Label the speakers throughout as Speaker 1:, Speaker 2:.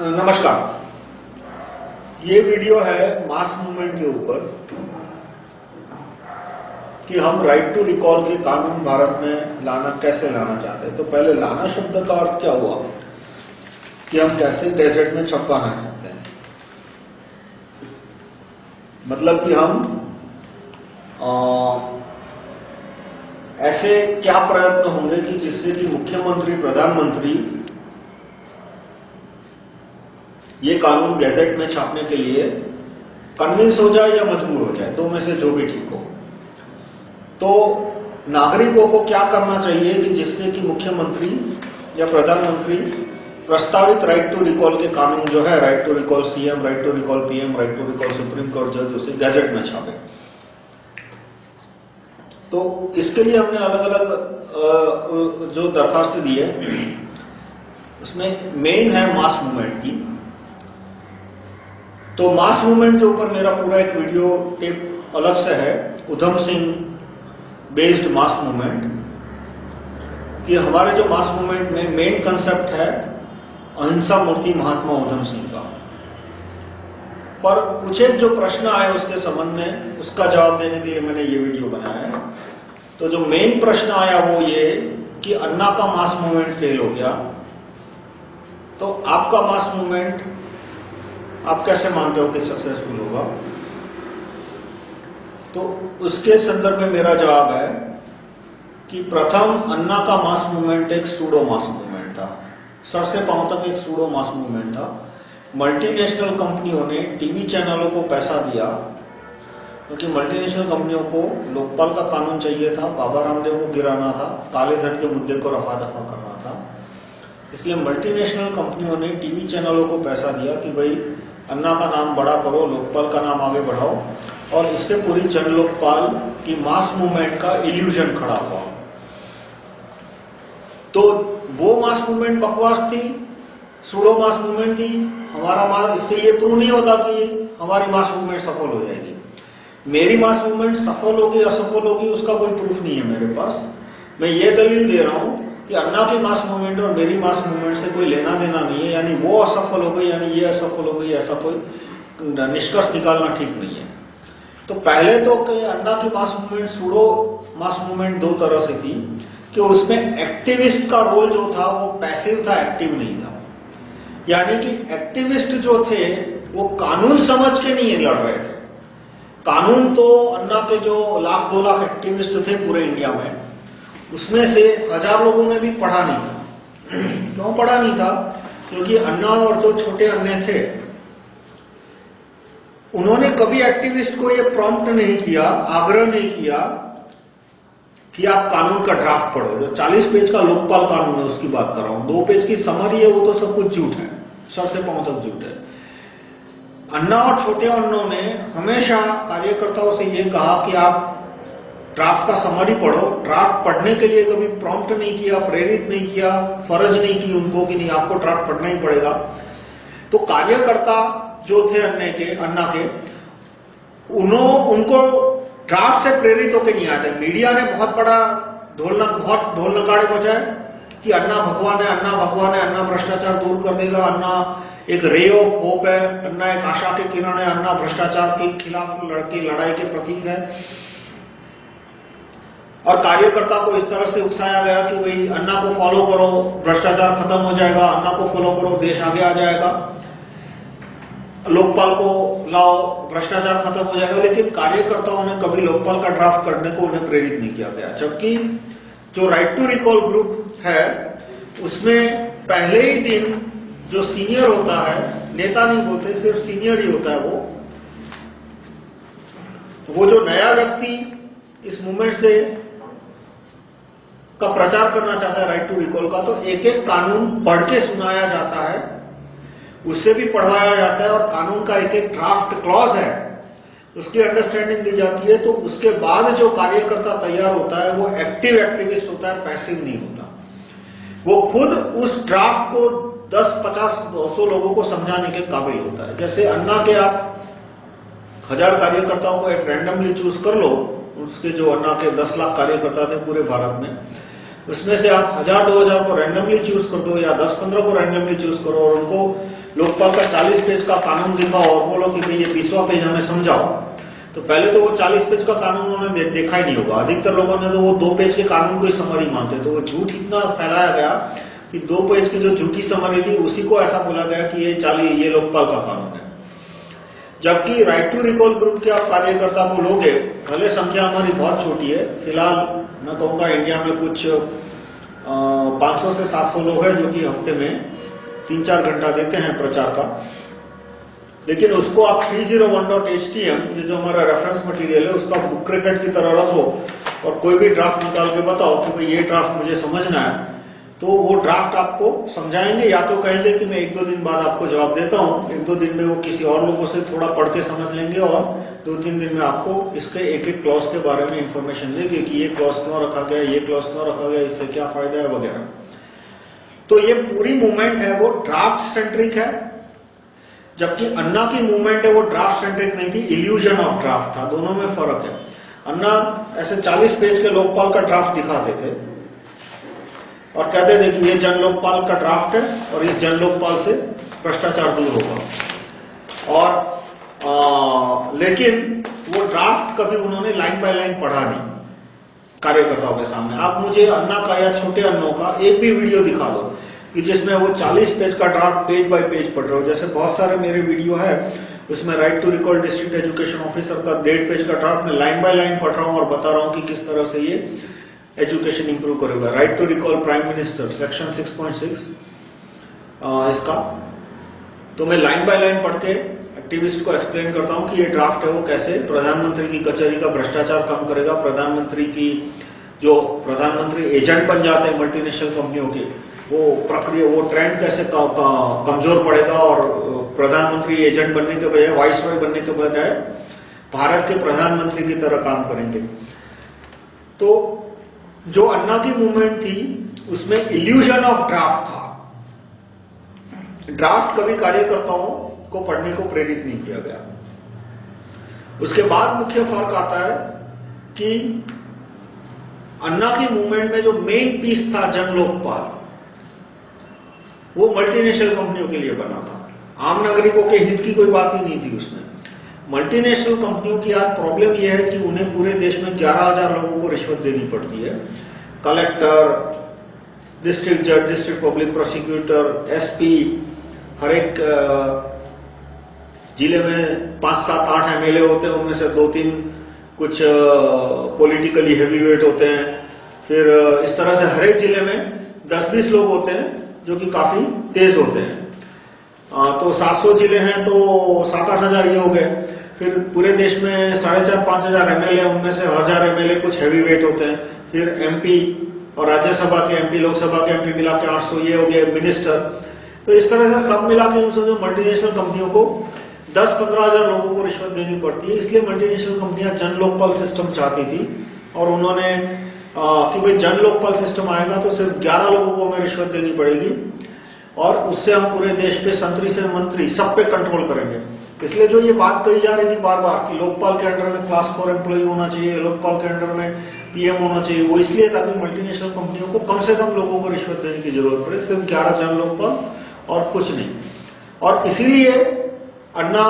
Speaker 1: नमस्कार। ये वीडियो है मास मूवमेंट के ऊपर कि हम राइट टू रिकॉल के कानून भारत में लाना कैसे लाना चाहते हैं। तो पहले लाना शब्द का अर्थ क्या हुआ? कि हम कैसे गैजेट में छपवाना चाहते हैं। मतलब कि हम आ, ऐसे क्या प्रयत्न होंगे कि जिससे कि मुख्यमंत्री प्रधानमंत्री ये कानून गैजेट में छापने के लिए कन्विंस हो जाए या मजबूर हो जाए दो में से जो भी ठीक हो। तो नागरिकों को क्या करना चाहिए कि जिससे कि मुख्यमंत्री या प्रधानमंत्री प्रस्तावित राइट टू रिकॉल के कानून जो है right to recall CM right to recall PM right to recall Supreme Court जज उसे गैजेट में छापे। तो इसके लिए हमने अलग अलग जो दरखास्त दी है उसमें मेन है मास मूवमेंट की। तो मास मूवमेंट के ऊपर मेरा पूरा एक वीडियो टेप अलग से है, Udham Singh based mass movement कि हमारे जो मास मूवमेंट में मेन कंसेप्ट है, अहिंसा मूर्ति महात्मा उधम सिंह का। पर कुछ एक जो प्रश्न आए उसके संबंध में, उसका जवाब देने के लिए मैंने ये वीडियो बनाया है। तो जो मेन प्रश्न आया वो ये कि अन्ना का मास मूवमेंट फेल हो गया। तो आपका मास मूवमेंट आप कैसे मानते हो कि सक्सेसफुल होगा? तो उसके संदर्भ में मेरा जवाब है कि प्रथम अन्ना का मास मूवमेंट एक सूडो मास मूवमेंट था। सर से पाँव तक एक सूडो मास मूवमेंट था। मल्टीनेशनल कंपनियों ने टीवी चैनलों को पैसा दिया, क्योंकि मल्टीनेशनल कंपनियों को लोकपाल का कानून चाहिए था, बाबा रामदेव को गिराना था, काले धन के मुद्दे को रफा दफ़ा करना था। इसलिए मल्टीनेशनल कंपनियों ने टीवी चैनलों को पैसा दिया कि भाई अन्ना का नाम बड़ा करो, लोकपाल का नाम आगे बढ़ाओ। और इससे पूरी जन लोकपाल की मास मूवमेंट का इल्यूजन खड़ा हुआ। तो वो मास मूवमेंट बकवास थी, सूडो मास मूवमेंट थी, हमारा मास, इससे ये प्रूव नहीं होता कि हमारी मास मूवमेंट सफल हो जाएगी। मेरी मास मूवमेंट सफल होगी, असफल होगी, उसका कोई प्रूफ नहीं है मेरे पास। मैं ये दलील दे रहा हूँ कि अन्ना की मास मूवमेंट और मेरी मास मूवमेंट से कोई लेना देना नहीं है, यानी वो असफल हो गई, यानी ये असफल हो गई, ऐसा कोई निष्कर्ष निकालना ठीक नहीं है। तो पहले तो अन्ना की mass movement pseudo mass movement दो तरह से थी, कि उसमें एक्टिविस्ट का रोल जो था, वो पैसिव था एक्टिव नहीं था। यानी कि एक्टिविस्ट जो थे, वो कानून समझ के नहीं लड़ रहे थे। कानून तो अन्ना के जो लाख दो लाख एक्टिविस्ट थे पूरे इंडिया में उसमें से हज़ार लोगों ने भी पढ़ा नहीं था। क्यों पढ़ा नहीं था? क्योंकि अन्ना और जो छोटे अन्य थे, उन्होंने कभी एक्टिविस्ट को ये प्रॉम्प्ट नहीं किया, आग्रह नहीं किया कि आप कानून का ड्राफ्ट पढ़ो। जो 40 पेज का लोकपाल कानून है, उसकी बात कर रहा हूँ। दो पेज की समरी है, वो तो सब कुछ झूठ है। सर से पाँव तक झूठ है। अन्ना और छोटे अन्नों ने हमेशा कार्यकर्ताओं से ये कहा कि आप ड्राफ्ट का समरी पढ़ो। ड्राफ्ट पढ़ने के लिए कभी प्रॉम्प्ट नहीं किया, प्रेरित नहीं किया, फ़र्ज़ नहीं की उनको कि नहीं, आपको ड्राफ्ट पढ़ना ही पड़ेगा। तो कार्यकर्ता जो थे अन्य के, अन्ना के, उन्हों, उनको ड्राफ्ट से प्रेरित होकर नहीं आते। मीडिया ने बहुत बड़ा ढोल बहुत ढोल नगाड़े बजाए कि अन्ना भगवान है, अन्ना भगवान है, अन्ना भ्रष्टाचार दूर कर देगा, अन्ना एक रे ऑफ़ होप है, अन्ना एक आशा के किरण है, अन्ना भ्रष्टाचार के खिलाफ लड़की, लड़ाई के प्रतीक है। और कार्यकर्ता को इस तरह से उकसाया गया कि भाई, अन्ना को फॉलो करो, भ्रष्टाचार खत्म हो जाएगा, अन्ना को फॉलो करो, देश आगे आ जाएगा। लोकपाल को लाओ, भ्रष्टाचार खत्म हो जाएगा। लेकिन कार्यकर्ताओं ने कभी लोकपाल का ड्राफ्ट करने को उन्हें प्रेरित नहीं किया गया। जबकि जो राइट टू रिकॉल ग्रुप है, उसमें पहले ही दिन जो सीनियर होता है, नेता नहीं बोलते सिर्फ़ सीनियर ही होता है वो। वो जो नया व्यक्ति इस मूवमेंट से का प्रचार करना चाहता है राइट टू रिकॉल का तो एक एक कानून पढ़ के सुनाया जाता है उससे भी पढ़वाया जाता है और कानून का एक एक ड्राफ्ट क्लॉज है उसकी अंडरस्टैंडिंग दी जाती है तो उसके बाद जो कार्यकर्ता तैयार होता है वो एक्टिव एक्टिविस्ट होता है पैसिव नहीं होता। वो खुद उस ड्राफ्ट को 10, 50, 200 लोगों को समझाने के काबिल होता है। जैसे अन्ना के आप हज़ार कार्यकर्ताओं को एक रैंडमली चूज़ कर लो उसके जो अन्ना के 10 लाख कार्यकर्ता थे पूरे भारत में उसमें से आप हज़ार दो हज़ार को रैंडमली चूज़ कर दो या 10-15 को रैंडमली चूज़ करो और उनको लोकपाल का 40 पेज का कानून दिखाओ और बोलो कि भाई ये बीसवा पेज हमें समझाओ। तो पहले तो वो 40 पेज का कानून उन्होंने दे, देखा ही नहीं होगा। अधिकतर लोगों ने तो वो दो पेज के कानून को ही समरी मानते तो वो झूठ इतना फैलाया गया कि दो पेज की जो झूठी समरी थी उसी को ऐसा बोला गया कि ये चाली ये लोकपाल का कानून है। जबकि राइट टू रिकॉल ग्रुप के आप कार्यकर्ता को लोग भले संख्या हमारी बहुत छोटी है फ़िलहाल मैं कहूँगा इंडिया में कुछ पाँच सौ से सात सौ लोग हैं जो कि हफ़्ते में तीन चार घंटा देते हैं प्रचार का। लेकिन उसको आप 301.htm ये जो हमारा रेफरेंस मटेरियल है, उसका बुक क्रिकेट की तरह रखो और कोई भी ड्राफ्ट निकाल के बताओ कि भाई ये ड्राफ्ट मुझे समझना है तो वो ड्राफ्ट आपको समझाएँगे या तो कहेंगे कि मैं एक दो दिन बाद आपको जवाब देता हूँ, एक दो दिन में वो किसी और लोगों से थोड़ा पढ़ के समझ लेंगे और दो तीन दिन में आपको इसके एक एक क्लॉज के बारे में इंफॉर्मेशन देंगे कि ये क्लॉज क्यों रखा गया ये क्लॉज क्यों रखा गया इससे क्या फ़ायदा है वगैरह। तो ये पूरी मूवमेंट है वो ड्राफ्ट सेंट्रिक है जबकि अन्ना की मूवमेंट है वो ड्राफ्ट सेंट्रिक नहीं थी इल्यूजन ऑफ़ ड्राफ्ट था दोनों में फ़र्क है। अन्ना ऐसे 40 पेज के लोकपाल का ड्राफ्ट दिखाते थे और कहते थे कि ये जन लोकपाल का ड्राफ्ट है और इस जन लोकपाल से भ्रष्टाचार दूर होगा। और आ, लेकिन वो ड्राफ्ट कभी उन्होंने लाइन बाय लाइन पढ़ा नहीं। कार्यकर्ताओं के सामने। आप मुझे अन्ना का या छोटे अन्नों का एक भी वीडियो दिखा दो कि जिसमें वो 40 पेज का ड्राफ्ट पेज बाय पेज पढ़ रहे हो। जैसे बहुत सारे मेरे वीडियो है, उसमें right to recall district education officer का डेढ़ पेज का ड्राफ्ट में लाइन बाय लाइन पढ़ रहा हूँ और बता रहा हूँ कि किस तरह से ये एजुकेशन इंप्रूव करेगा। Right to recall prime minister section 6.6 इसका। तो मैं लाइन बाय लाइन पढ़ के एक्टिविस्ट को एक्सप्लेन करता हूँ कि ये ड्राफ्ट है वो कैसे। प्रधानमंत्री की कचहरी का भ्रष्टाचार कम करेगा। प्रधानमंत्री की जो प्रधानमंत्री एजेंट बन जाते हैं मल्टीनेशनल कंपनियों के, वो प्रक्रिया, वो ट्रेंड कैसे कमज़ोर पड़ेगा और प्रधानमंत्री एजेंट बनने के बजाय वाइस रॉय बनने के बजाय भारत के प्रधानमंत्री की तरह काम करेंगे। तो जो अन्ना की मूवमेंट थी, उसमें इल्यूजन ऑफ़ ड्राफ्ट था। ड्राफ्ट कभी कार्यकर्ताओं को पढ़ने को प्रेरित नहीं किया गया। उसके बाद मुख्य फ़र्क आता है कि अन्ना की मूवमेंट में जो मेन पीस था जन लोकपाल वो मल्टीनेशनल कंपनियों के लिए बना था। आम नागरिकों के हित की कोई बात ही नहीं थी उसमें। मल्टीनेशनल कंपनियों की आज प्रॉब्लम यह है कि उन्हें पूरे देश में 11,000 लोगों को रिश्वत देनी पड़ती है। कलेक्टर डिस्ट्रिक्ट जज डिस्ट्रिक्ट पब्लिक प्रोसिक्यूटर एसपी हर एक ज़िले में पाँच सात आठ एमएलए होते हैं उनमें से दो तीन कुछ पॉलिटिकली हैवीवेट होते हैं। फिर इस तरह से हर एक ज़िले में 10-20 लोग होते हैं जो कि काफ़ी तेज होते हैं। आ, तो 700 ज़िले हैं तो सात आठ हज़ार ये हो गए। फिर पूरे देश में साढ़े चार पाँच हज़ार एमएलए उनमें से हज़ार एमएलए कुछ हैवी वेट होते हैं। फिर एमपी और राज्यसभा के एमपी लोकसभा के एमपी मिला के आठ सौ ये हो गए मिनिस्टर तो इस तरह से सब मिला के जो मल्टीनेशनल कंपनियों को दस पंद्रह हज़ार लोगों को रिश्वत देनी पड़ती है। इसलिए मल्टीनेशनल कंपनियाँ जन लोकपाल सिस्टम चाहती थी और उन्होंने कि भाई जन लोकपाल सिस्टम आएगा तो सिर्फ़ ग्यारह लोगों को हमें रिश्वत देनी पड़ेगी और उससे हम पूरे देश पे संतरी से मंत्री सब पे कंट्रोल करेंगे। इसलिए जो ये बात कही जा रही थी बार बार कि लोकपाल के अंडर में क्लास फोर एम्प्लॉय होना चाहिए, लोकपाल के अंडर में पीएम होना चाहिए, वो इसलिए ताकि मल्टीनेशनल कंपनियों को कम से कम लोगों को रिश्वत देने की ज़रूरत पड़े। सिर्फ़ ग्यारह जन लोकपाल और कुछ नहीं। और इसीलिए अन्ना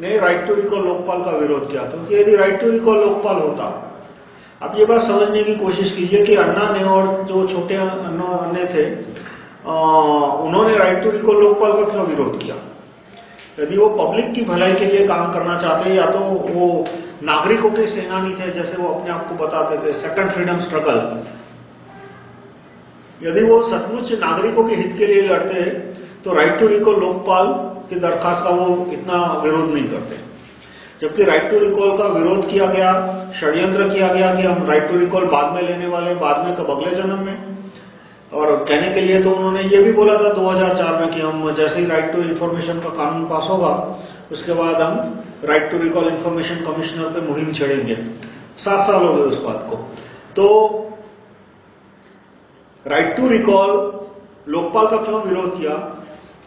Speaker 1: ने राइट टू रिकॉल लोकपाल का विरोध किया। क्योंकि यदि राइट टू रिकॉल लोकपाल होता अब ये बात समझने की कोशिश कीजिए कि अन्ना ने और जो छोटे अन्ना थे आ, उन्होंने राइट टू रिकॉल लोकपाल का क्यों विरोध किया? यदि वो पब्लिक की भलाई के लिए काम करना चाहते या तो वो नागरिकों के सेनानी थे जैसे वो अपने आप को बताते थे सेकंड फ्रीडम स्ट्रगल यदि वो सचमुच नागरिकों के हित के लिए लड़ते तो राइट टू रिकॉल लोकपाल की दरखास्त का वो इतना विरोध नहीं करते। जबकि राइट टू रिकॉल का विरोध किया गया, षड्यंत्र किया गया कि हम राइट टू रिकॉल बाद में लेने वाले, बाद में कब अगले जन्म में। और कहने के लिए तो उन्होंने ये भी बोला था 2004 में कि हम जैसे ही राइट टू इन्फॉर्मेशन का कानून पास होगा, उसके बाद हम right to recall information commissioner पे मुहिम छेड़ेंगे। सात साल हो गए उस बात को। तो राइट टू रिकॉल लोकपाल का क्यों विरोध किया?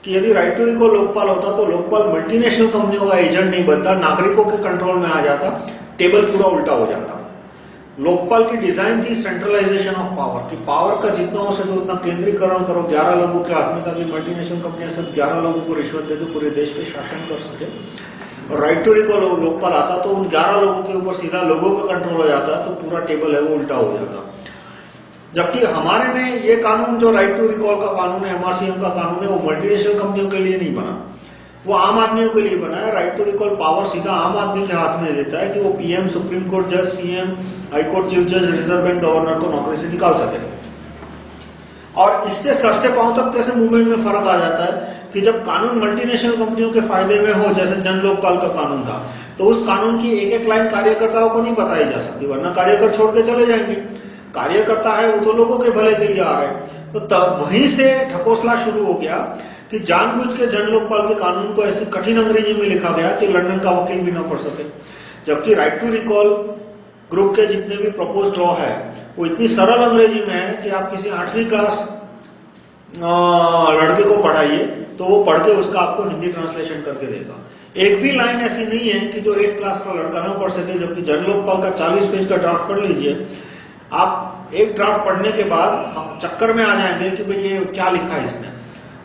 Speaker 1: कि यदि राइट टू रिकॉल लोकपाल होता तो लोकपाल मल्टीनेशनल कंपनियों का एजेंट नहीं बनता, नागरिकों के कंट्रोल में आ जाता टेबल पूरा उल्टा हो जाता। लोकपाल की डिज़ाइन थी सेंट्रलाइजेशन ऑफ़ पावर कि पावर का जितना हो सके उतना केंद्रीकरण करो 11 लोगों के हाथ में ताकि मल्टीनेशनल कंपनियाँ सब 11 लोगों को रिश्वत देकर पूरे देश पे शासन कर सके। और राइट टू रिकॉल लोकपाल आता तो उन 11 लोगों के ऊपर सीधा लोगों का कंट्रोल हो जाता तो पूरा टेबल है वो उल्टा हो जाता। जबकि हमारे में ये कानून जो राइट टू रिकॉल का कानून है एमआरसीएम का कानून है, वो मल्टीनेशनल कंपनियों के लिए नहीं बना। वो आम आदमियों के लिए बना है। राइट टू रिकॉल पावर सीधा आम आदमी के हाथ में देता है कि वो पीएम सुप्रीम कोर्ट जज सीएम हाई कोर्ट चीफ जज रिज़र्व बैंक गवर्नर को नौकरी से निकाल सके। और इससे सर से पाँव तक कैसे मूवमेंट में फ़र्क आ जाता है कि जब कानून मल्टीनेशनल कंपनियों के फ़ायदे में हो, जैसे जन लोकपाल का कानून था तो उस कानून की एक एक लाइन कार्यकर्ताओं को नहीं बताई जा सकती, वरना कार्यकर छोड़ के चले जाएँगे। कार्यकर्ता है, वो तो लोगों के भले के लिए आ रहे तो तब वहीं से ठकोसला शुरू हो गया कि जानबूझ के जन लोकपाल के कानून को ऐसी कठिन अंग्रेज़ी में लिखा गया कि लंदन का वकील भी ना पढ़ सके। जबकि राइट टू रिकॉल ग्रुप के जितने भी प्रपोज लॉ है, वो इतनी सरल अंग्रेज़ी में है कि आप किसी आठवीं क्लास लड़के को पढ़ाइए तो वो पढ़ के उसका आपको हिंदी ट्रांसलेशन करके देगा। एक भी लाइन ऐसी नहीं है कि जो एट क्लास का लड़का ना पढ़ सके, जबकि जन लोकपाल का 40 पेज का ड्राफ्ट पढ़ लीजिए आप एक ड्राफ्ट पढ़ने के बाद चक्कर में आ जाएँगे कि भाई ये क्या लिखा है इसने।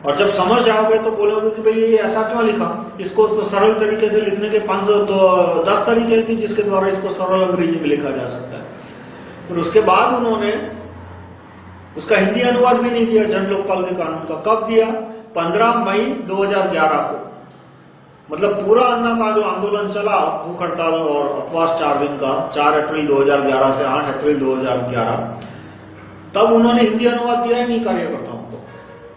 Speaker 1: और जब समझ जाओगे तो बोलोगे कि भाई ये ऐसा क्यों लिखा? इसको तो सरल तरीके से लिखने के पाँच तो दस तरीके हैं जिसके द्वारा इसको सरल अंग्रेज़ी में लिखा जा सकता है। फिर उसके बाद उन्होंने उसका हिंदी अनुवाद भी नहीं दिया, जन लोकपाल के कानून का। कब दिया? 15 मई 2011 को। मतलब पूरा अन्ना का जो आंदोलन चला, भूख हड़ताल और उपवास चार दिन का 4 अप्रैल 2011 से 8 अप्रैल 2011 तब उन्होंने हिंदी अनुवाद दिया ही नहीं कार्यकर्ताओं को।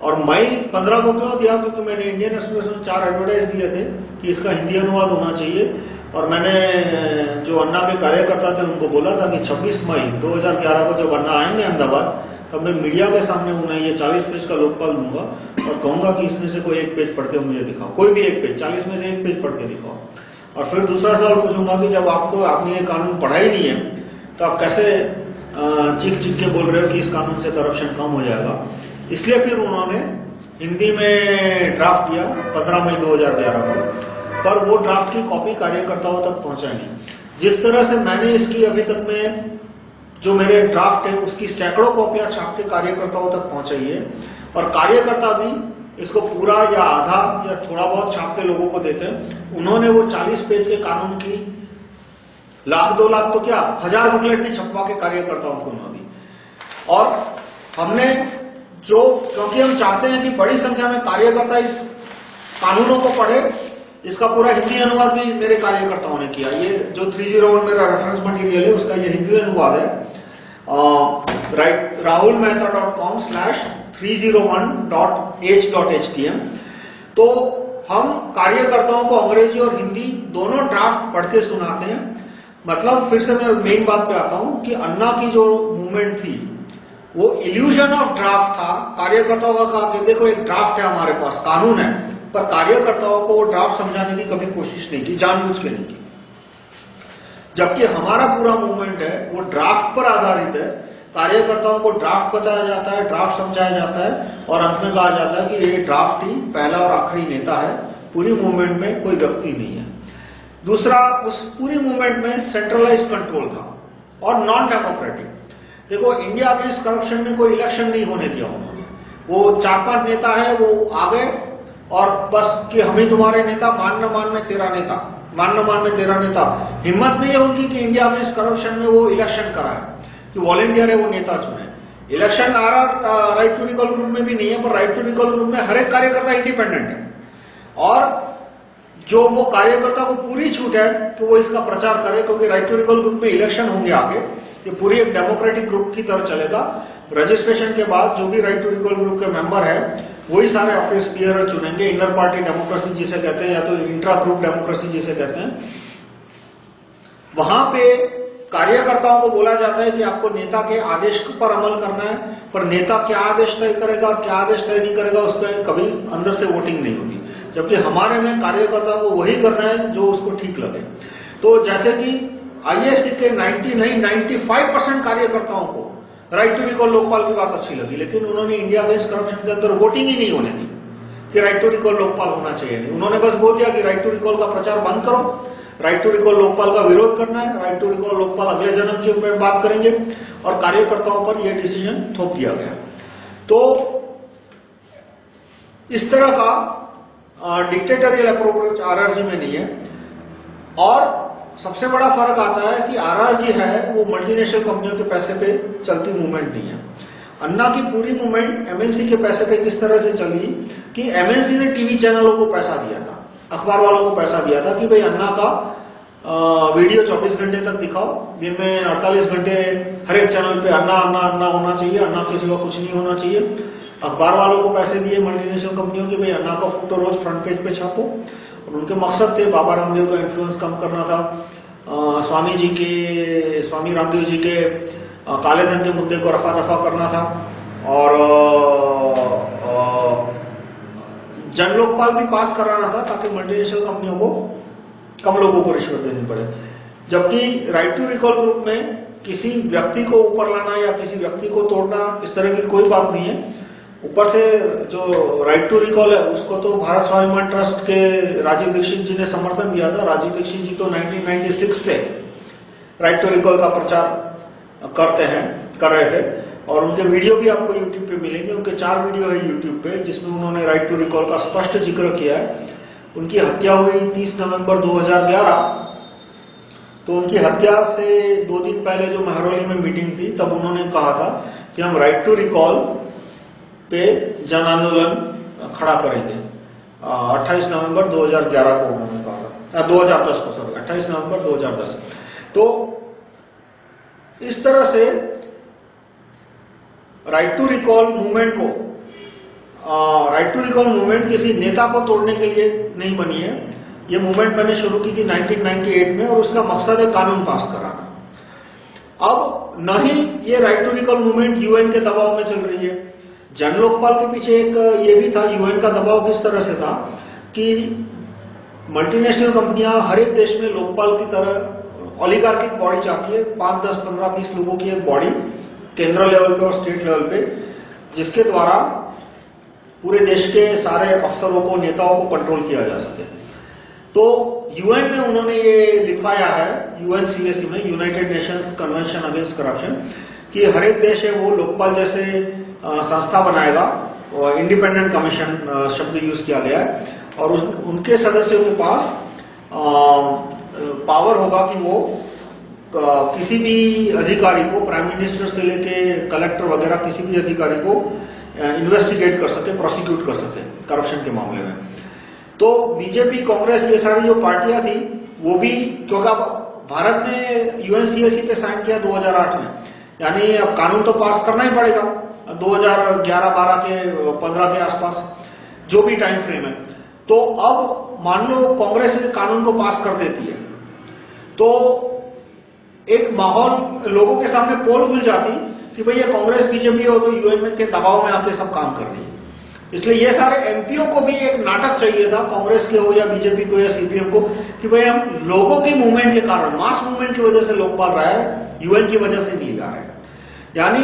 Speaker 1: और मई 15 को क्यों दिया? क्योंकि मैंने इंडियन एक्सप्रेस में चार एडवर्टाइज दिए थे कि इसका हिंदी अनुवाद होना चाहिए। और मैंने जो अन्ना के कार्यकर्ता थे, उनको बोला था कि 26 मई 2011 को जब अन्ना आएँगे अहमदाबाद, तब मैं मीडिया के सामने उन्हें ये 40 पेज का लोकपाल दूँगा। और कहूँगा कि इसमें से कोई एक पेज पढ़ के मुझे दिखाओ। कोई भी एक पेज 40 में से एक पेज पढ़ के दिखाओ। और फिर दूसरा सवाल पूछूँगा कि जब आपको, आपने ये कानून पढ़ा ही नहीं है तो आप कैसे चीख चीख के बोल रहे हो कि इस कानून से करप्शन कम हो जाएगा? इसलिए फिर उन्होंने हिंदी में ड्राफ्ट दिया पंद्रह मई दो को। पर वो ड्राफ्ट की कॉपी कार्यकर्ताओं तक पहुँचा नहीं। जिस तरह से मैंने इसकी अभी तक में जो मेरे ड्राफ्ट है, उसकी सैकड़ों कॉपियाँ छाप के कार्यकर्ताओं तक पहुंचाई है। और कार्यकर्ता भी इसको पूरा या आधा या थोड़ा बहुत छाप के लोगों को देते हैं। उन्होंने वो 40 पेज के कानून की लाख दो लाख तो क्या, हज़ार बुकलेट ने छपवा के कार्यकर्ताओं को उन्होंने दी और हमने जो, क्योंकि हम चाहते हैं कि बड़ी संख्या में कार्यकर्ता इस कानूनों को पढ़े, इसका पूरा हिंदी अनुवाद भी मेरे कार्यकर्ताओं ने किया। ये जो 301 मेरा रेफरेंस मटेरियल है, उसका ये हिंदी अनुवाद है। राइट rahulmehta.com slash 301.h.htm तो हम कार्यकर्ताओं को अंग्रेज़ी और हिंदी दोनों ड्राफ्ट पढ़ के सुनाते हैं। मतलब फिर से मैं मेन बात पे आता हूँ कि अन्ना की जो मूवमेंट थी, वो इल्यूजन ऑफ़ ड्राफ्ट था। कार्यकर्ताओं का कहा कि देखो, एक ड्राफ्ट है हमारे पास, कानून है। पर कार्यकर्ताओं को वो ड्राफ्ट समझाने की कभी कोशिश नहीं की, जानबूझ के नहीं की। जबकि हमारा पूरा मूवमेंट है, वो ड्राफ्ट पर आधारित है। कार्यकर्ताओं को ड्राफ्ट बताया जाता है ड्राफ्ट समझाया जाता है और अंत में कहा जाता है कि ये ड्राफ्ट ही पहला और आखिरी नेता है, पूरी मूवमेंट में कोई व्यक्ति नहीं है। दूसरा, उस पूरी मूवमेंट में सेंट्रलाइज कंट्रोल था और नॉन डेमोक्रेटिक देखो इंडिया में इस करप्शन में कोई इलेक्शन नहीं होने दिया उन्होंने। वो चार पाँच नेता है, वो आ गए और बस कि हम तुम्हारे नेता, मान न मान में तेरा नेता। मान न मान नेता। हिम्मत नहीं है उनकी कि इंडिया में इस करप्शन में वो इलेक्शन कराए। कि वॉलेंटियर है वो नेता चुने। इलेक्शन आ रहा राइट टू रिकॉल ग्रुप में भी नहीं है, पर राइट टू रिकॉल ग्रुप में हर एक कार्यकर्ता इंडिपेंडेंट है। और जो वो कार्यकर्ता को पूरी छूट है कि वो इसका प्रचार करे, क्योंकि राइट टू रिकॉल ग्रुप में इलेक्शन होंगे आगे। ये पूरी एक डेमोक्रेटिक ग्रुप की तरह चलेगा। रजिस्ट्रेशन के बाद जो भी राइट टू रिकॉल ग्रुप के मेंबर है वही सारे ऑफ़िस क्लियर चुनेंगे इनर पार्टी डेमोक्रेसी जिसे कहते हैं, या तो इंट्रा ग्रुप डेमोक्रेसी जिसे कहते हैं। वहाँ पे कार्यकर्ताओं को बोला जाता है कि आपको नेता के आदेश पर अमल करना है, पर नेता क्या आदेश तय करेगा और क्या आदेश तय नहीं करेगा उस पर कभी अंदर से वोटिंग नहीं होती। जबकि हमारे में कार्यकर्ता को वही करना है जो उसको ठीक लगे। तो जैसे कि आईएसटी के 99 95 परसेंट कार्यकर्ताओं को राइट टू रिकॉल लोकपाल की बात अच्छी लगी, लेकिन उन्होंने इंडिया बेस्ड करप्शन के अंदर वोटिंग ही नहीं होने दी कि राइट टू रिकॉल लोकपाल होना चाहिए नहीं। उन्होंने बस बोल दिया कि राइट टू रिकॉल का प्रचार बंद करो राइट टू रिकॉल लोकपाल का विरोध करना है राइट टू रिकॉल लोकपाल अगले जन्म की ऊपर बात करेंगे और कार्यकर्ताओं पर यह डिसीज़न थोप दिया गया। तो इस तरह का डिक्टेटरियल अप्रोच आरआरजी में नहीं है। और सबसे बड़ा फ़र्क आता है कि आरआरजी है, वो मल्टीनेशनल कंपनियों के पैसे पे चलती मूवमेंट नहीं है। अन्ना की पूरी मूवमेंट एमएनसी के पैसे पे किस तरह से चली कि एमएनसी ने टीवी चैनलों को पैसा दिया था, अखबार वालों को पैसा दिया था कि भाई अन्ना का वीडियो 24 घंटे तक दिखाओ दिन में 48 घंटे हर एक चैनल पे अन्ना अन्ना अन्ना होना चाहिए, अन्ना के सिवा कुछ नहीं होना चाहिए। अखबार वालों को पैसे दिए मल्टीनेशनल कंपनियों के, भाई अन्ना का फ़ोटो रोज फ्रंट पेज पे छापो। और उनके मकसद थे बाबा रामदेव का इन्फ्लुएंस कम करना था। आ, स्वामी जी के स्वामी रामदेव जी के काले धन के मुद्दे को रफा दफ़ा करना था। और जन लोकपाल भी पास कराना था ताकि मल्टीनेशनल कंपनियों को कम लोगों को रिश्वत देनी पड़े। जबकि राइट टू रिकॉल ग्रुप में किसी व्यक्ति को ऊपर लाना या किसी व्यक्ति को तोड़ना इस तरह की कोई बात नहीं है। ऊपर से जो राइट टू रिकॉल है, उसको तो भारत स्वाभिमान ट्रस्ट के राजीव दीक्षित जी ने समर्थन दिया था। राजीव दीक्षित जी तो 1996 से राइट टू रिकॉल का प्रचार करते हैं, कर रहे थे। और उनके वीडियो भी आपको यूट्यूब पे मिलेंगे। उनके चार वीडियो है यूट्यूब पे, जिसमें उन्होंने राइट टू रिकॉल का स्पष्ट ज़िक्र किया है। उनकी हत्या हुई 30 नवंबर 2011 तो उनकी हत्या से दो दिन पहले जो महरौली में मीटिंग थी, तब उन्होंने कहा था कि हम राइट टू रिकॉल पे जन आंदोलन खड़ा करेंगे। अट्ठाईस नवंबर 2011 को उन्होंने कहा था। 2010 को, सॉरी 28 नवंबर 2010 तो इस तरह से राइट टू रिकॉल मूवमेंट को राइट टू रिकॉल मूवमेंट किसी नेता को तोड़ने के लिए नहीं बनी है। ये मूवमेंट मैंने शुरू की थी 1998 में और उसका मकसद है कानून पास कराना। अब न ही ये right to recall movement UN के दबाव में चल रही है। जन लोकपाल के पीछे एक, ये भी था, यूएन का दबाव किस तरह से था कि मल्टीनेशनल कंपनियाँ हर एक देश में लोकपाल की तरह ऑलिगार्किक बॉडी चाहती है, पाँच, दस, पंद्रह, बीस लोगों की एक बॉडी केंद्र लेवल पे और स्टेट लेवल पे, जिसके द्वारा पूरे देश के सारे अफसरों को, नेताओं को कंट्रोल किया जा सके। तो यूएन में उन्होंने ये लिखवाया है यूएनसीएसी में United Nations Convention against corruption कि हर एक देश है वो लोकपाल जैसे संस्था बनाएगा इंडिपेंडेंट कमीशन शब्द यूज़ किया गया है। और उस, उनके सदस्यों के पास पावर होगा कि वो किसी भी अधिकारी को प्राइम मिनिस्टर से लेके कलेक्टर वगैरह किसी भी अधिकारी को इन्वेस्टिगेट कर सके प्रोसिक्यूट कर सके करप्शन के मामले में। तो बीजेपी कांग्रेस ये सारी जो पार्टियाँ थी वो भी क्योंकि अब भारत ने यूएनसीएसी पे साइन किया 2008 में यानी अब कानून तो पास करना ही पड़ेगा। 2011-12 के 15 के आसपास, जो भी टाइम फ्रेम है। तो अब मान लो कांग्रेस कानून को पास कर देती है तो एक माहौल लोगों के सामने पोल खुल जाती कि भैया कांग्रेस, बीजेपी हो तो यूएन के दबाव में आके सब काम कर रही है। इसलिए ये सारे एमपीओ को भी एक नाटक चाहिए था, कांग्रेस के हो या बीजेपी को या सीपीएम को, कि भाई हम लोगों की मूवमेंट के कारण मास मूवमेंट की वजह से लोकपाल रहा है यूएन की वजह से नहीं जा रहा है। यानी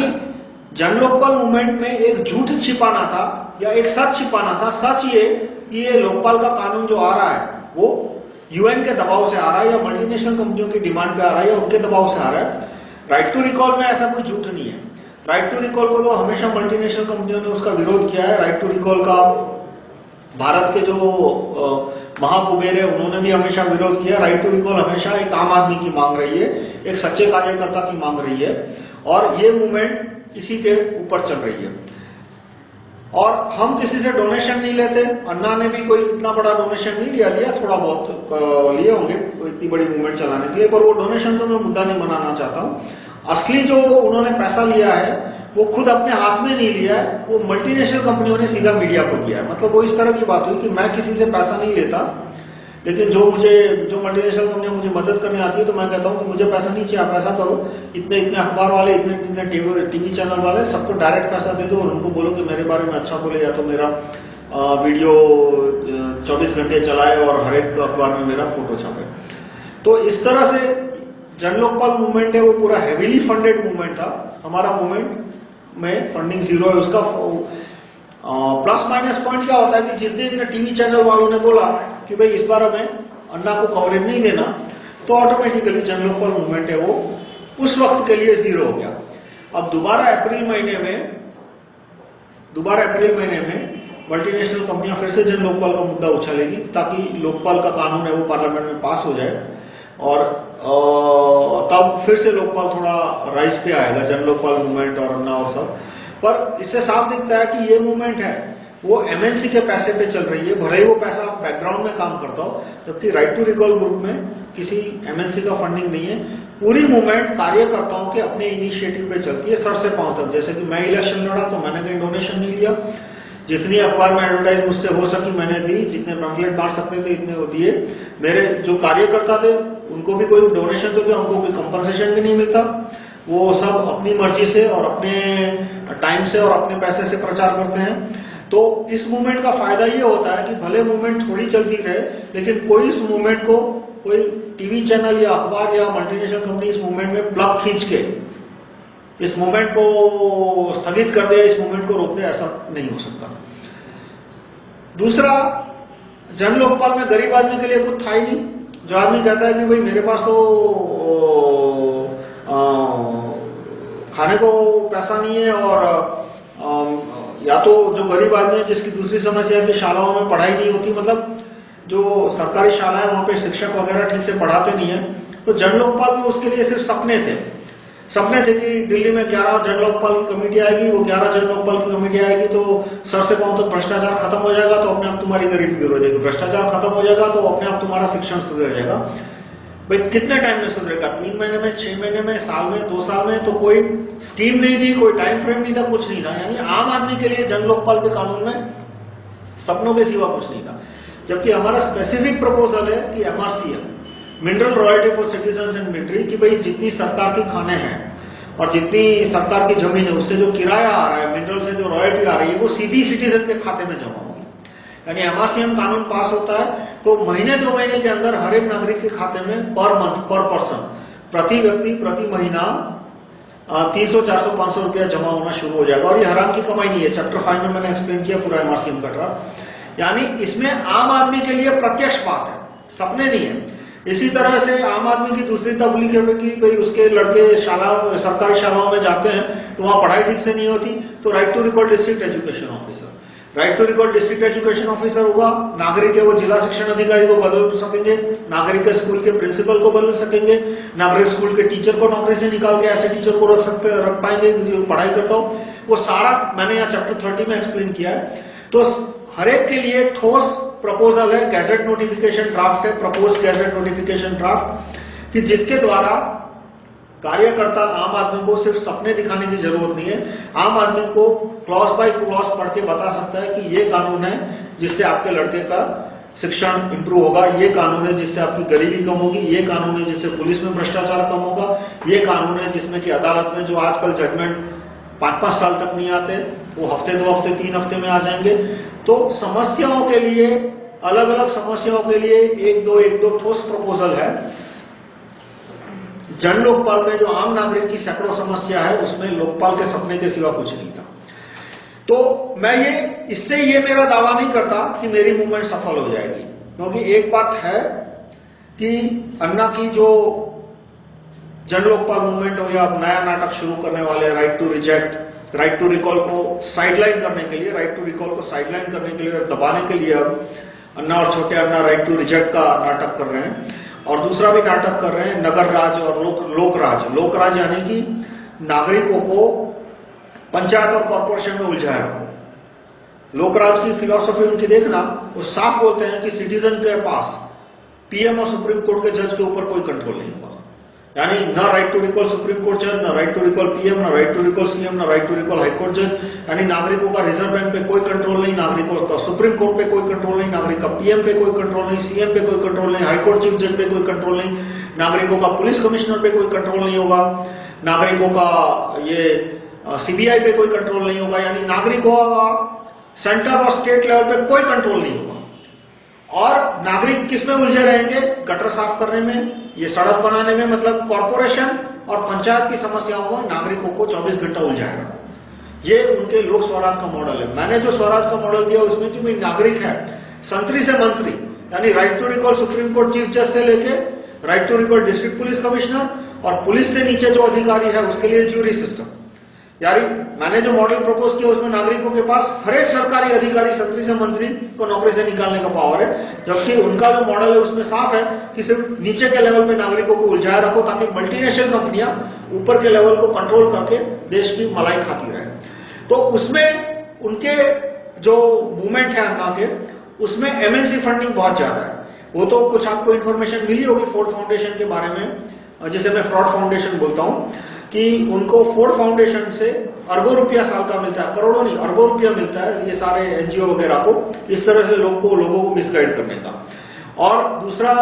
Speaker 1: जन लोकपाल मूवमेंट में एक झूठ छिपाना था या एक सच छिपाना था, सच ये कि ये लोकपाल का कानून जो आ रहा है, वो यूएन के दबाव से आ रहा है या मल्टीनेशनल कंपनियों की डिमांड पे आ रहा है या उनके दबाव से आ रहा है। राइट टू रिकॉल में ऐसा कोई झूठ नहीं है। राइट टू रिकॉल को तो हमेशा मल्टीनेशनल कंपनियों ने उसका विरोध किया है। राइट टू रिकॉल का भारत के जो महाकुबेर है, उन्होंने भी हमेशा विरोध किया राइट टू रिकॉल हमेशा एक आम आदमी की मांग रही है, एक सच्चे कार्यकर्ता की मांग रही है। और ये मूवमेंट इसी के ऊपर चल रही है। और हम किसी से डोनेशन नहीं लेते, अन्ना ने भी कोई इतना बड़ा डोनेशन नहीं लिया लिया थोड़ा बहुत लिए होंगे इतनी बड़ी मूवमेंट चलाने के लिए, पर वो डोनेशन तो मैं मुद्दा नहीं बनाना चाहता हूँ। असली जो उन्होंने पैसा लिया है, वो खुद अपने हाथ में नहीं लिया है, वो मल्टीनेशनल कंपनियों ने सीधा मीडिया को दिया है। मतलब वो इस तरह की बात हुई कि मैं किसी से पैसा नहीं लेता लेकिन जो मुझे, जो मल्टीनेशनल कंपनियाँ मुझे मदद करने आती है तो मैं कहता हूँ कि मुझे पैसा नहीं चाहिए, आप ऐसा करो, इतने इतने अखबार वाले, इतने इतने टीवी चैनल वाले सबको डायरेक्ट पैसा दे दो और उनको बोलो कि मेरे बारे में अच्छा बोले या तो मेरा वीडियो 24 घंटे चलाए और हर एक अखबार में मेरा फ़ोटो छापे। तो इस तरह से जन लोकपाल मूवमेंट है, वो पूरा हैवीली फंडेड मूवमेंट था। हमारा मूवमेंट में फंडिंग ज़ीरो है, उसका प्लस माइनस पॉइंट क्या होता है कि जिस दिन टीवी चैनल वालों ने बोला कि भाई इस बार हमें अन्ना को कवरेज नहीं देना तो ऑटोमेटिकली जन लोकल मूवमेंट है वो उस वक्त के लिए ज़ीरो हो गया। अब दोबारा अप्रैल महीने में, दोबारा अप्रैल महीने में मल्टीनेशनल कंपनियाँ फिर से जन लोकपाल का मुद्दा उछालेगी ताकि लोकपाल का कानून है वो पार्लियामेंट में पास हो जाए। और तब फिर से लोकपाल थोड़ा राइज पे आएगा, जन लोकपाल मूवमेंट और अन्ना और सब। पर इससे साफ़ दिखता है कि ये मूवमेंट है, वो एमएनसी के पैसे पे चल रही है, भले ही वो पैसा बैकग्राउंड में काम करता हो, जबकि राइट टू रिकॉल ग्रुप में किसी एमएनसी का फंडिंग नहीं है। पूरी मूवमेंट कार्यकर्ताओं के अपने इनिशिएटिव पे चलती है, सर से पाँव तक। जैसे कि मैं इलेक्शन लड़ा तो मैंने कहीं डोनेशन नहीं लिया। जितनी अखबार में एडवर्टाइज मुझसे हो सकी, मैंने दी। जितने पैम्फलेट मार सकते थे, इतने वो दिए। मेरे जो कार्यकर्ता थे, उनको भी कोई डोनेशन तो क्या उनको कोई कंपनसेशन भी नहीं मिलता। वो सब अपनी मर्ज़ी से और अपने टाइम से और अपने पैसे से प्रचार करते हैं। तो इस मूवमेंट का फ़ायदा ये होता है कि भले मूवमेंट थोड़ी चलती रहे लेकिन कोई इस मूवमेंट को कोई टीवी चैनल या अखबार या मल्टीनेशनल कंपनी इस मूवमेंट में प्लग खींच के इस मूवमेंट को स्थगित कर दे इस मूवमेंट को रोक दे ऐसा नहीं हो सकता। दूसरा जन लोकपाल में गरीब आदमी के लिए कुछ था ही नहीं। जो आदमी कहता है कि भाई मेरे पास तो आ, खाने को पैसा नहीं है और आ, या तो जो गरीब आदमी है जिसकी दूसरी समस्या है कि शालाओं में पढ़ाई नहीं होती मतलब जो सरकारी शाला है, वहाँ पे शिक्षक वगैरह ठीक से पढ़ाते नहीं है। तो जन लोकपाल में उसके लिए सिर्फ़ सपने थे। सपने थे कि दिल्ली में 11 जन लोकपाल की कमेटी आएगी, वो 11 जन लोकपाल की कमेटी आएगी तो सर से पाँव तक भ्रष्टाचार खत्म हो जाएगा तो अपने आप तुम्हारी गरीबी दूर हो जाएगी। भ्रष्टाचार खत्म हो जाएगा तो अपने आप तुम्हारा शिक्षण सुधर जाएगा। भाई, कितने टाइम में सुधरेगा तीन महीने में, छह महीने में, साल में, दो साल में तो कोई स्कीम नहीं थी कोई टाइम फ्रेम नहीं था, कुछ नहीं था। यानी आम आदमी के लिए जन लोकपाल के कानून में सपनों के सिवा कुछ नहीं था। जबकि हमारा स्पेसिफिक प्रपोजल है कि MRCM mineral royalty for citizen and military की भाई, जितनी सरकार की खाने हैं और जितनी सरकार की ज़मीन है, उससे जो किराया आ रहा है मिनरल से जो रॉयल्टी आ रही है, वो सीधी सिटीजन के खाते में जमा यानी एमआरसीएम कानून पास होता है तो महीने दो महीने के अंदर हर एक नागरिक के खाते में पर मंथ पर पर्सन प्रति व्यक्ति, प्रति महीना तीन सौ, चार सौ, पाँच सौ रुपया जमा होना शुरू हो जाएगा। और ये हराम की कमाई नहीं है। चैप्टर फाइव में मैंने एक्सप्लेन किया, पूरा एमआरसीएम का ड्राफ्ट यानी इसमें आम आदमी के लिए प्रत्यक्ष बात है, सपने नहीं है। इसी तरह से आम आदमी की दूसरी तबलीग है कि भाई उसके लड़के शाला, सरकारी शालाओं में जाते हैं तो वहाँ पढ़ाई ठीक से नहीं होती तो right to record district education officer right to record district education officer होगा, नागरिक है वो जिला शिक्षण अधिकारी को बदल सकेंगे, नागरिक स्कूल के प्रिंसिपल को बदल सकेंगे, नागरिक स्कूल के टीचर को नौकरी से निकाल के ऐसे टीचर को रख सकते, रख पाएँगे जो पढ़ाई करता हो। वो सारा मैंने यहाँ चैप्टर थर्टी में एक्सप्लेन किया है। तो हरेक के लिए ठोस प्रपोजल है गैजेट नोटिफिकेशन ड्राफ्ट है प्रपोज गैजेट नोटिफिकेशन ड्राफ्ट कि जिसके द्वारा कार्यकर्ता आम आदमी को सिर्फ़ सपने दिखाने की ज़रूरत नहीं है। आम आदमी को क्लॉज बाय क्लॉज पढ़ के बता सकता है कि ये कानून है जिससे आपके लड़के का शिक्षण इंप्रूव होगा, ये कानून है जिससे आपकी गरीबी कम होगी, ये कानून है जिससे पुलिस में भ्रष्टाचार कम होगा, ये कानून है जिसमें कि अदालत में जो आजकल जजमेंट पाँच पाँच साल तक नहीं आते, वो हफ़्ते, दो हफ़्ते, तीन हफ़्ते में आ जाएँगे। तो समस्याओं के लिए अलग अलग समस्याओं के लिए एक दो एक दो ठोस प्रपोजल है। जन लोकपाल में जो आम नागरिक की सैकड़ों समस्या है, उसमें लोकपाल के सपने के सिवा कुछ नहीं था। तो मैं ये, इससे ये मेरा दावा नहीं करता कि मेरी मूवमेंट सफल हो जाएगी। क्योंकि एक बात है कि अन्ना की जो जन लोकपाल मूवमेंट हो या नया नाटक शुरू करने वाले right to reject right to recall को साइडलाइन करने के लिए राइट टू रिकॉल को साइडलाइन करने के लिए और दबाने के लिए अब अन्ना और छोटे अन्ना राइट टू रिजेक्ट का नाटक कर रहे हैं। और दूसरा भी नाटक कर रहे हैं, नगर राज और लोक लोकराज लोकराज यानी कि नागरिकों को पंचायत और कॉरपोरेशन में उलझाया लोकराज की फिलॉसफी उनकी देखना, वो साफ़ बोलते हैं कि सिटीजन के पास पीएम और सुप्रीम कोर्ट के जज के ऊपर कोई कंट्रोल नहीं होगा। यानी न right to recall Supreme Court जज न राइट टू रिकॉल पीएम न राइट टू रिकॉल सीएम न right to recall High Court जज यानी नागरिकों का रिज़र्व बैंक पे कोई कंट्रोल नहीं, नागरिकों का सुप्रीम कोर्ट पे कोई कंट्रोल नहीं, नागरिक का पीएम पे कोई कंट्रोल नहीं सीएम पे कोई कंट्रोल नहीं हाईकोर्ट चीफ जज पे कोई कंट्रोल नहीं, नागरिकों का पुलिस कमिश्नर पे कोई कंट्रोल नहीं होगा, नागरिकों का ये सीबीआई पे कोई कंट्रोल नहीं होगा, यानी नागरिकों का सेंटर और स्टेट लेवल पे कोई कंट्रोल नहीं होगा। और नागरिक किसमें उलझे रहेंगे? गटर साफ़ करने में ये सड़क बनाने में मतलब कॉरपोरेशन और पंचायत की समस्याओं को, नागरिकों को 24 घंटा उलझाएगा ये उनके लोक स्वराज का मॉडल है। मैंने जो स्वराज का मॉडल दिया, उसमें जो नागरिक है, संतरी से मंत्री, यानी right to recall Supreme Court chief just से लेके right to recall district police commissioner और पुलिस से नीचे जो अधिकारी है, उसके लिए ज्यूरी सिस्टम यानी मैंने जो मॉडल प्रपोज किया, उसमें नागरिकों के पास हर एक सरकारी अधिकारी संतरी से मंत्री को नौकरी से निकालने का पावर है, जबकि उनका जो मॉडल है, उसमें साफ़ है कि सिर्फ़ नीचे के लेवल पे नागरिकों को उलझाए रखो, ताकि मल्टीनेशनल कंपनियाँ ऊपर के लेवल को कंट्रोल करके देश की मलाई खाती रहे। तो उसमें उनके जो मूवमेंट है अन्ना के उसमें एमएनसी फंडिंग बहुत ज़्यादा है। वो तो कुछ आपको इन्फॉर्मेशन मिली होगी फोर्ड फाउंडेशन के बारे में, जिसे मैं फ्रॉड फाउंडेशन बोलता हूँ। कि उनको फोर्ड फाउंडेशन से अरबों रुपया साल का मिलता है, करोड़ों नहीं, अरबों रुपया मिलता है ये सारे एनजीओ वगैरह को, इस तरह से लोग को, लोगों को मिसगाइड करने का। और दूसरा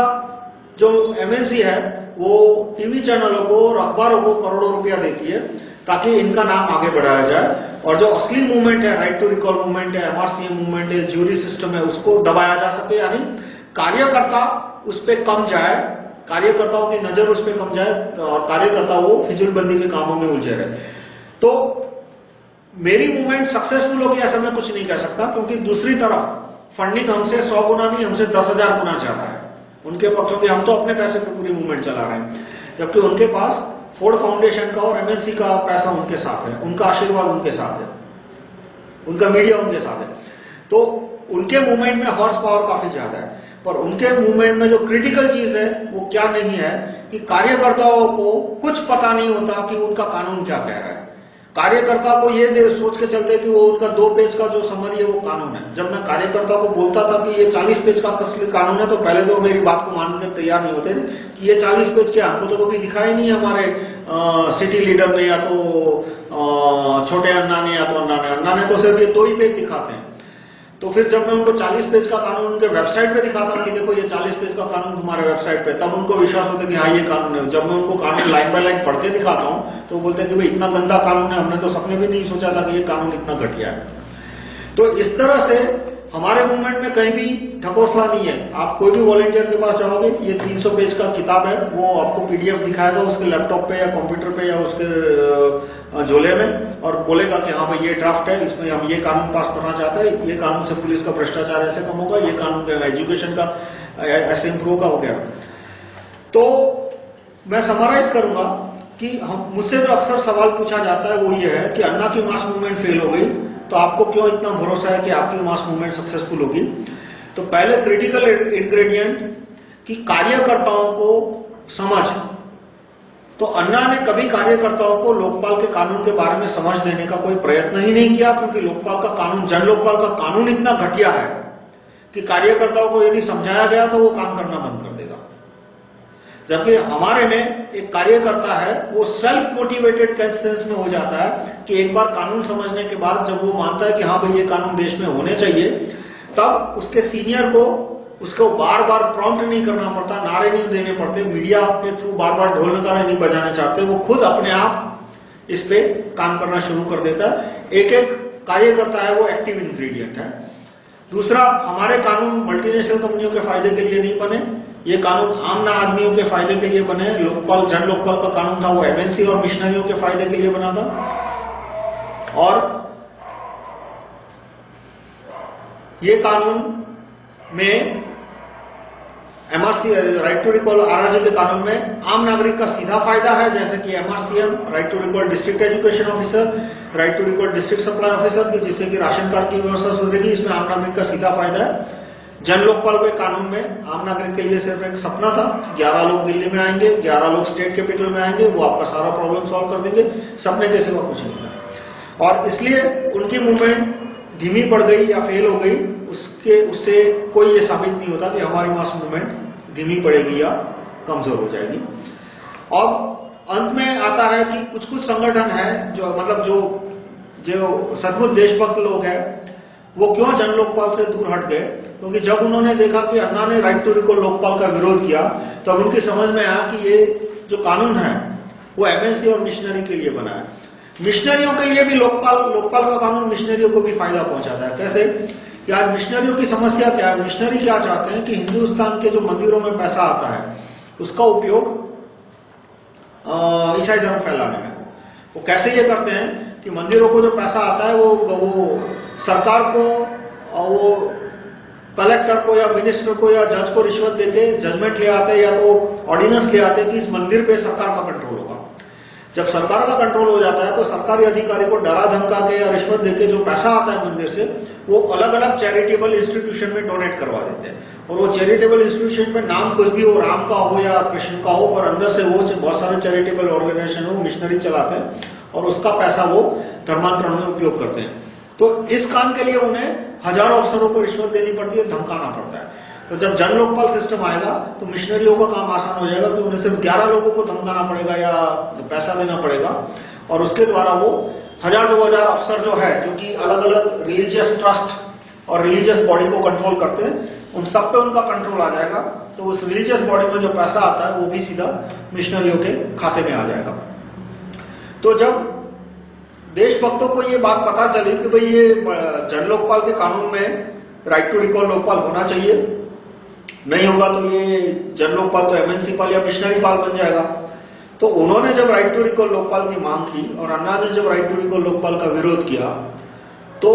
Speaker 1: जो एमएनसी है, वो टीवी चैनलों को और अखबारों को करोड़ों रुपया देती है, ताकि इनका नाम आगे बढ़ाया जाए। और जो असली मूवमेंट है राइट टू रिकॉल मूवमेंट है एमआरसीएम मूवमेंट है ज्यूरी सिस्टम है, उसको दबाया जा सके, यानी कार्यकर्ता उस पर कम जाए कार्यकर्ताओं की नज़र उस पर कम जाए और कार्यकर्ता वो फिजुलबंदी के कामों में उलझे रहे। तो मेरी मूवमेंट सक्सेसफुल होगी ऐसा मैं कुछ नहीं कह सकता, क्योंकि दूसरी तरफ़ फंडिंग हमसे सौ गुना नहीं, हमसे दस हज़ार गुना ज़्यादा है। उनके क्योंकि हम तो अपने पैसे पर पूरी मूवमेंट चला रहे हैं। जबकि उनके पास फोर्ड फाउंडेशन का और एमएनसी का पैसा उनके साथ है, उनका आशीर्वाद उनके साथ है, उनका मीडिया उनके साथ है। तो उनके मूवमेंट में हॉर्स पावर काफ़ी ज़्यादा है। पर उनके मूवमेंट में जो क्रिटिकल चीज़ है वो क्या नहीं है कि कार्यकर्ताओं को कुछ पता नहीं होता कि उनका कानून क्या कह रहा है। कार्यकर्ता को ये सोच के चलते कि वो उनका दो पेज का जो समरी है वो कानून है। जब मैं कार्यकर्ता को बोलता था कि ये 40 पेज का कसली कानून है तो पहले तो मेरी बात को मानने तैयार नहीं होते थे कि ये 40 पेज क्या हमको तो कभी दिखाई नहीं हमारे आ, सिटी लीडर ने या तो आ, छोटे अन्ना ने या तो अन्ना ने। अन्ना ने तो सिर्फ़ ये दो ही पेज दिखाते हैं। तो फिर जब मैं उनको 40 पेज का कानून उनके वेबसाइट पे दिखाता हूँ कि देखो ये 40 पेज का कानून तुम्हारे वेबसाइट पे तब उनको विश्वास होता है कि हाँ ये कानून है। जब मैं उनको कानून लाइन बाय लाइन पढ़ के दिखाता हूँ तो बोलते हैं कि भाई, इतना गंदा कानून है, हमने तो सपने भी नहीं सोचा था कि ये कानून इतना घटिया है। तो इस तरह से हमारे मूवमेंट में कहीं भी ठकोसला नहीं है। आप कोई भी वॉलेंटियर के पास जाओगे, ये 300 पेज का किताब है, वो आपको पीडीएफ दिखाएगा उसके लैपटॉप पे या कंप्यूटर पे या उसके झोले में और बोलेगा कि हाँ भाई ये ड्राफ्ट है, इसमें हम ये कानून पास करना चाहते हैं, ये कानून से पुलिस का भ्रष्टाचार ऐसे कम होगा, ये कानून एजुकेशन का ऐसे इम्प्रूव का हो गया। तो मैं समराइज करूँगा कि हम, मुझसे जो अक्सर सवाल पूछा जाता है वो ये है कि अन्ना की मास मूवमेंट फेल हो गई तो आपको क्यों इतना भरोसा है कि आपकी मास मूवमेंट सक्सेसफुल होगी? तो पहले क्रिटिकल इंग्रेडिएंट कि कार्यकर्ताओं को समझ। तो अन्ना ने कभी कार्यकर्ताओं को लोकपाल के कानून के बारे में समझ देने का कोई प्रयत्न ही नहीं किया, क्योंकि लोकपाल का कानून जन लोकपाल का कानून इतना घटिया है कि कार्यकर्ताओं को यदि समझाया गया तो वो काम करना बंद कर जबकि हमारे में एक कार्यकर्ता है, वो सेल्फ मोटिवेटेड सेंस में हो जाता है कि एक बार कानून समझने के बाद जब वो मानता है कि हाँ भाई, ये कानून देश में होने चाहिए, तब उसके सीनियर को उसको बार बार प्रॉम्प्ट नहीं करना पड़ता, नारे नहीं देने पड़ते मीडिया के थ्रू बार बार ढोल नगारे नहीं बजाने चाहते, वो खुद अपने आप इस पे काम करना शुरू कर देता है। एक एक कार्यकर्ता है, वो एक्टिव इंग्रेडिएंट है। दूसरा, हमारे कानून मल्टीनेशनल कंपनियों के फ़ायदे के लिए नहीं बने। ये कानून आम ना आदमियों के फ़ायदे के लिए बने लोकपाल जन लोकपाल का कानून था, वो एमएनसी और मिशनरियों के फ़ायदे के लिए बना था। और ये कानून में MRC right to recall RRG के कानून में आम नागरिक का सीधा फ़ायदा है, जैसे कि MRCM right to recall district education officer right to recall district supply officer जिससे कि राशन कार्ड की व्यवस्था सुधरेगी, इसमें आम नागरिक का सीधा फ़ायदा है। जन लोकपाल के कानून में आम नागरिक के लिए सिर्फ़ एक सपना था 11 लोग दिल्ली में आएँगे 11 लोग स्टेट कैपिटल में आएँगे, वो आपका सारा प्रॉब्लम सॉल्व कर देंगे, सपने के सिवा कुछ नहीं था। और इसलिए उनकी मूवमेंट धीमी पड़ गई या फेल हो गई, उसके, उससे कोई ये साबित नहीं होता कि हमारी मास मूवमेंट धीमी पड़ेगी या कमज़ोर हो जाएगी। अब अंत में आता है कि कुछ कुछ संगठन है जो मतलब जो जो सचमुच देशभक्त लोग हैं वो क्यों जन लोकपाल से दूर हट गए? क्योंकि जब उन्होंने देखा कि अन्ना ने राइट टू रिकॉल लोकपाल का विरोध किया, तब उनकी समझ में आया कि ये जो कानून है, वो एमएससी और मिशनरी के लिए बना है। मिशनरियों के लिए भी लोकपाल लोकपाल का कानून मिशनरियों को भी फ़ायदा पहुंचाता है। कैसे? कि आज मिशनरियों की समस्या क्या है? मिशनरी क्या चाहते हैं कि हिंदुस्तान के जो मंदिरों में पैसा आता है, उसका उपयोग ईसाई धर्म फैलाने में वो कैसे ये करते हैं? कि मंदिरों को जो पैसा आता है, वो वो सरकार को और वो कलेक्टर को या मिनिस्टर को या जज को रिश्वत देके जजमेंट ले आते या तो ऑर्डिनेंस ले आते कि इस मंदिर पे सरकार का कंट्रोल होगा। जब सरकार का कंट्रोल हो जाता है तो सरकारी अधिकारी को डरा धमका के या रिश्वत देके जो पैसा आता है मंदिर से, वो अलग-अलग चैरिटेबल इंस्टीट्यूशन में डोनेट करवा देते हैं। और वो चैरिटेबल इंस्टीट्यूशन में नाम कुछ भी हो, राम का हो या कृष्ण का हो, पर अंदर से वो बहुत सारे चैरिटेबल ऑर्गेनाइजेशन हो मिशनरी चलाते हैं। और उसका पैसा वो धर्मांतरण में उपयोग करते हैं। तो इस काम के लिए उन्हें हज़ारों अफसरों को रिश्वत देनी पड़ती है, धमकाना पड़ता है। तो जब जन लोकपाल सिस्टम आएगा तो मिशनरियों का काम आसान हो जाएगा कि उन्हें सिर्फ़ 11 लोगों को धमकाना पड़ेगा या पैसा देना पड़ेगा। और उसके द्वारा वो हज़ार दो हज़ार अफसर जो है, जो कि अलग अलग रिलीजियस ट्रस्ट और रिलीजियस बॉडी को कंट्रोल करते हैं, उन सब पे उनका कंट्रोल आ जाएगा। तो उस रिलीजियस बॉडी में जो पैसा आता है, वो भी सीधा मिशनरियों के खाते में आ जाएगा। तो जब देशभक्तों को ये बात पता चली कि भाई ये जन लोकपाल के कानून में राइट टू रिकॉल लोकपाल होना चाहिए, नहीं होगा तो ये जन लोकपाल तो एमएनसी पाल या मिशनरी पाल बन जाएगा। तो उन्होंने जब राइट टू रिकॉल लोकपाल की मांग की और अन्ना ने जब राइट टू रिकॉल लोकपाल का विरोध किया तो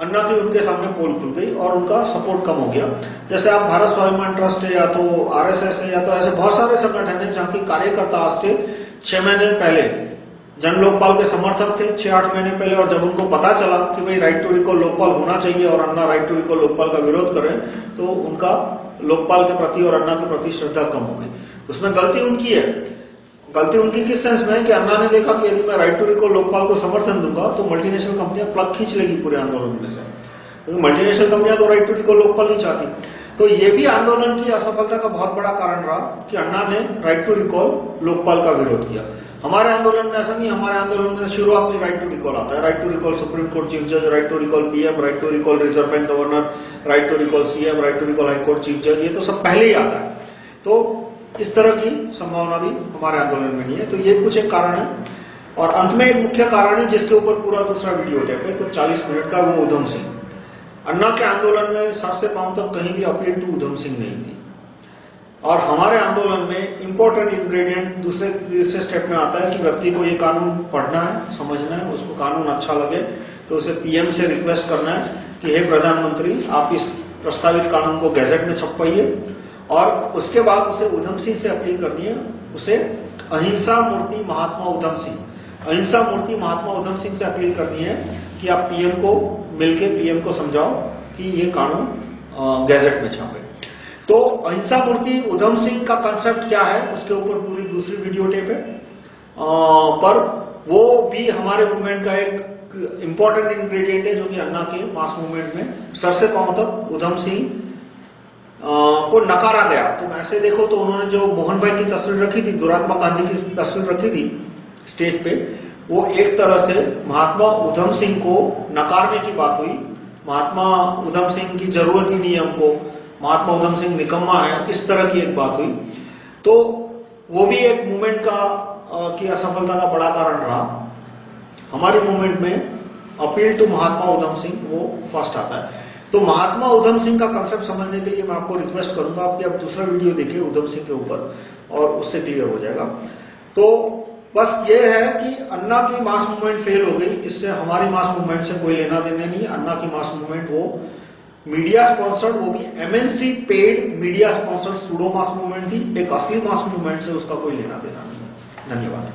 Speaker 1: अन्ना की उनके सामने पोल खुल गई और उनका सपोर्ट कम हो गया। जैसे आप भारत स्वाभिमान ट्रस्ट है या तो आरएसएस है या तो ऐसे बहुत सारे संगठन है जहाँ की कार्यकर्ता आज से छह महीने पहले जन लोकपाल के समर्थक थे छह आठ महीने पहले और जब उनको पता चला कि भाई राइट टू रिकॉल लोकपाल होना चाहिए और Anna right to recall Lokpal का विरोध कर तो उनका लोकपाल के प्रति और अन्ना के प्रति श्रद्धा कम हो गई। उसमें गलती उनकी है। गलती उनकी किस सेंस में है कि अन्ना ने देखा कि यदि मैं राइट टू रिकॉल लोकपाल को समर्थन दूँगा तो मल्टीनेशनल कंपनियाँ प्लग खींच लेगी पूरे आंदोलन में से। क्योंकि मल्टीनेशनल कंपनियाँ तो राइट टू रिकॉल लोकपाल नहीं चाहती। तो ये भी आंदोलन की असफलता का बहुत बड़ा कारण रहा कि अन्ना ने राइट टू रिकॉल लोकपाल का विरोध किया। हमारे आंदोलन में ऐसा नहीं हमारे आंदोलन में शुरुआत में राइट टू रिकॉल आता है। Right to recall supreme court chief जज right to recall PM right to recall reserve bank governor right to recall CM right to recall high court chief जज ये तो सब पहले ही आता है। तो इस तरह की संभावना भी हमारे आंदोलन में नहीं है। तो ये कुछ एक कारण है। और अंत में एक मुख्य कारण है, जिसके ऊपर पूरा दूसरा वीडियो टेप है कुछ चालीस मिनट का वो उधम सिंह। अन्ना के आंदोलन में सर से पाँव तक कहीं भी अपील टू उधम सिंह नहीं थी। और हमारे आंदोलन में इंपॉर्टेंट इंग्रेडिएंट दूसरे, तीसरे स्टेप में आता है कि व्यक्ति को ये कानून पढ़ना है, समझना है, उसको कानून अच्छा लगे तो उसे पीएम से रिक्वेस्ट करना है कि हे प्रधानमंत्री, आप इस प्रस्तावित कानून को गैजेट में छपवाइए और उसके बाद उसे उधम सिंह से अपील करनी है, उसे अहिंसा मूर्ति महात्मा उधम सिंह, अहिंसा मूर्ति महात्मा उधम सिंह से अपील करनी है कि आप पीएम को, मिलके पीएम को समझाओ कि ये कानून गैजेट में छापे। तो अहिंसा मूर्ति उधम सिंह का कंसेप्ट क्या है उसके ऊपर पूरी दूसरी वीडियो टेप है। आ, पर वो भी हमारे मूवमेंट का एक इंपॉर्टेंट इंग्रेडिएंट है जो कि अन्ना के मास मूवमेंट में। सर से तक उधम सिंह को नकारा गया। तो ऐसे देखो तो उन्होंने जो मोहन भाई की तस्वीर रखी थी दुरात्मा गांधी की तस्वीर रखी थी स्टेज पे वो एक तरह से महात्मा उधम सिंह को नकारने की बात हुई। महात्मा उधम सिंह की ज़रूरत ही नहीं हमको। महात्मा उधम सिंह निकम्मा है, इस तरह की एक बात हुई। तो वो भी एक मूवमेंट का की असफलता का बड़ा कारण रहा। हमारे मूवमेंट में अपील टू महात्मा उधम सिंह, वो फ़र्स्ट आता है। तो महात्मा उधम सिंह का कंसेप्ट समझने के लिए मैं आपको रिक्वेस्ट करूँगा आपकी आप दूसरा वीडियो देखिए उधम सिंह के ऊपर, और उससे क्लियर हो जाएगा। तो बस ये है कि अन्ना की मास मूवमेंट फेल हो गई, इससे हमारी मास मूवमेंट से कोई लेना देना नहीं, अन्ना की मास मूवमेंट वो मीडिया स्पॉन्सर्ड वो भी MNC paid media sponsored pseudo mass movement थी। एक असली मास मूवमेंट से उसका कोई लेना देना नहीं धन्यवाद।